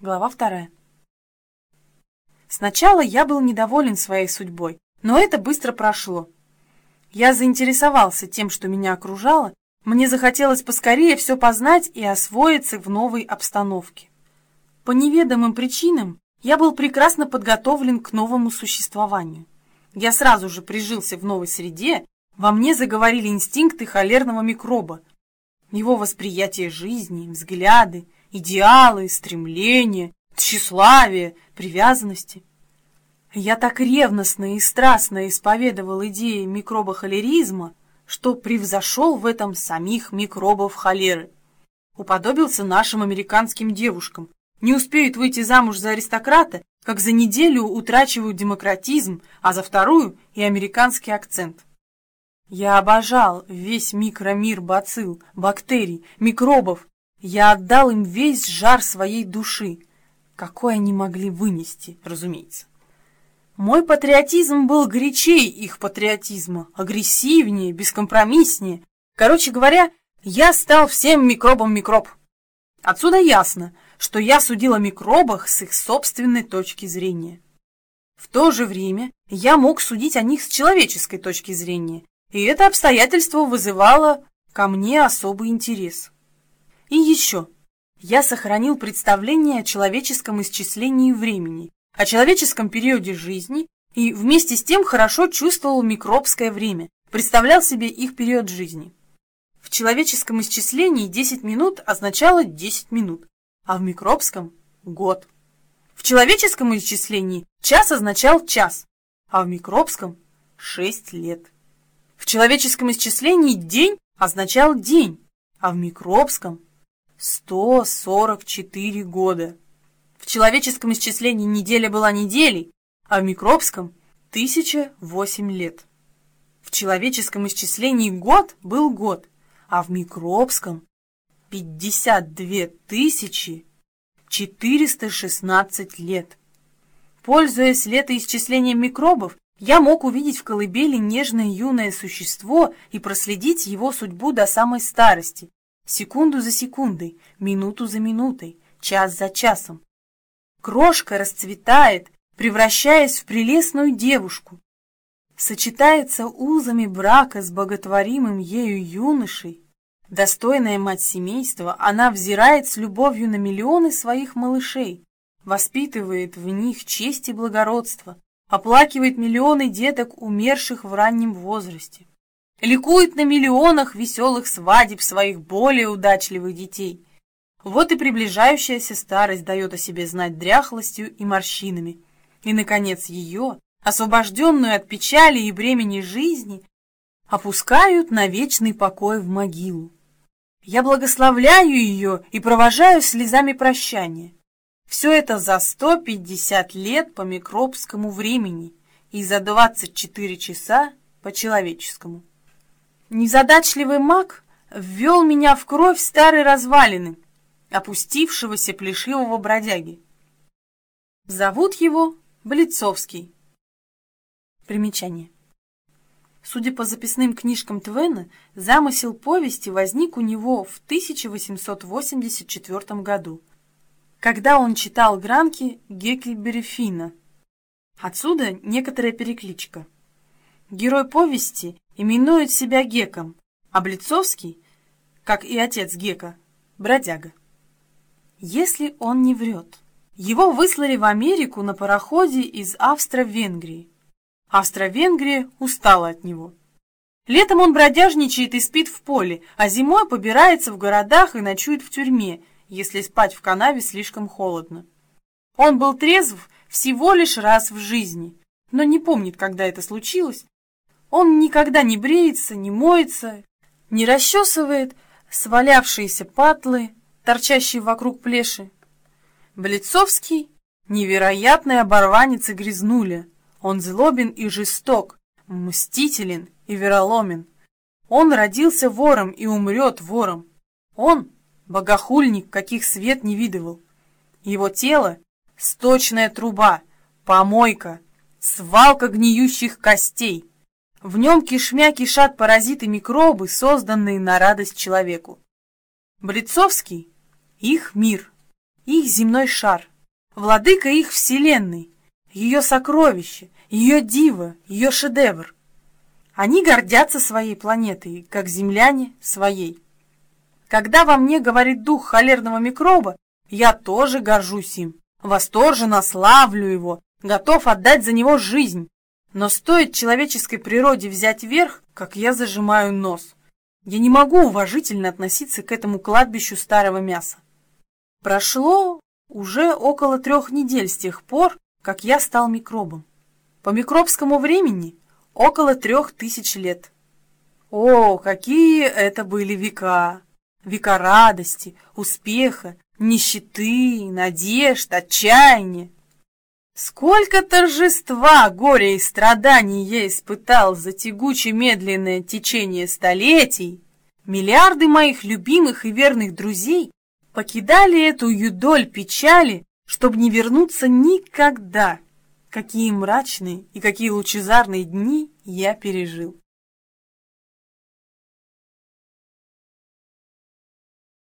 Глава вторая. Сначала я был недоволен своей судьбой, но это быстро прошло. Я заинтересовался тем, что меня окружало, мне захотелось поскорее все познать и освоиться в новой обстановке. По неведомым причинам я был прекрасно подготовлен к новому существованию. Я сразу же прижился в новой среде, во мне заговорили инстинкты холерного микроба, его восприятие жизни, взгляды, идеалы, стремления, тщеславие, привязанности. Я так ревностно и страстно исповедовал идеи микроба холеризма, что превзошел в этом самих микробов холеры. Уподобился нашим американским девушкам. Не успеют выйти замуж за аристократа, как за неделю утрачивают демократизм, а за вторую и американский акцент. Я обожал весь микромир бацилл, бактерий, микробов, я отдал им весь жар своей души, какой они могли вынести, разумеется. Мой патриотизм был горячей их патриотизма, агрессивнее, бескомпромисснее. Короче говоря, я стал всем микробом микроб. Отсюда ясно, что я судил о микробах с их собственной точки зрения. В то же время я мог судить о них с человеческой точки зрения, и это обстоятельство вызывало ко мне особый интерес. И еще. Я сохранил представление о человеческом исчислении времени, о человеческом периоде жизни и вместе с тем хорошо чувствовал микробское время, представлял себе их период жизни. В человеческом исчислении 10 минут означало 10 минут, а в микробском – год. В человеческом исчислении час означал час, а в микробском – 6 лет. В человеческом исчислении день означал день, а в микробском 144 года. В человеческом исчислении неделя была неделей, а в микробском – 1008 лет. В человеческом исчислении год был год, а в микробском – 52 тысячи 416 лет. Пользуясь летоисчислением микробов, я мог увидеть в колыбели нежное юное существо и проследить его судьбу до самой старости, секунду за секундой, минуту за минутой, час за часом. Крошка расцветает, превращаясь в прелестную девушку. Сочетается узами брака с боготворимым ею юношей. Достойная мать семейства, она взирает с любовью на миллионы своих малышей, воспитывает в них честь и благородство, оплакивает миллионы деток, умерших в раннем возрасте ликует на миллионах веселых свадеб своих более удачливых детей. Вот и приближающаяся старость дает о себе знать дряхлостью и морщинами. И, наконец, ее, освобожденную от печали и бремени жизни, опускают на вечный покой в могилу. Я благословляю ее и провожаю слезами прощания. Все это за 150 лет по микробскому времени и за 24 часа по человеческому. Незадачливый маг ввел меня в кровь старой развалины, опустившегося плешивого бродяги. Зовут его Блицовский. Примечание. Судя по записным книжкам Твена, замысел повести возник у него в 1884 году, когда он читал гранки Геккельбери Финна. Отсюда некоторая перекличка. Герой повести именует себя Геком, а Блицовский, как и отец Гека, бродяга. Если он не врет. Его выслали в Америку на пароходе из Австро-Венгрии. Австро-Венгрия устала от него. Летом он бродяжничает и спит в поле, а зимой побирается в городах и ночует в тюрьме, если спать в канаве слишком холодно. Он был трезв всего лишь раз в жизни, но не помнит, когда это случилось, он никогда не бреется, не моется, не расчесывает свалявшиеся патлы, торчащие вокруг плеши. Блицовский — невероятный оборванец и грязнуля. Он злобен и жесток, мстителен и вероломен. Он родился вором и умрет вором. Он — богохульник, каких свет не видывал. Его тело — сточная труба, помойка, свалка гниющих костей. В нем кишмя кишат паразиты-микробы, созданные на радость человеку. Блицовский — их мир, их земной шар — владыка их вселенной, ее сокровище, ее диво, ее шедевр. Они гордятся своей планетой, как земляне своей. Когда во мне говорит дух холерного микроба, я тоже горжусь им, восторженно славлю его, готов отдать за него жизнь. Но стоит человеческой природе взять верх, как я зажимаю нос. Я не могу уважительно относиться к этому кладбищу старого мяса. Прошло уже около трех недель с тех пор, как я стал микробом. По микробскому времени около трех тысяч лет. О, какие это были века! Века радости, успеха, нищеты, надежд, отчаяния. Сколько торжества, горя и страданий я испытал за тягуче медленное течение столетий! Миллиарды моих любимых и верных друзей покидали эту юдоль печали, чтобы не вернуться никогда. Какие мрачные и какие лучезарные дни я пережил.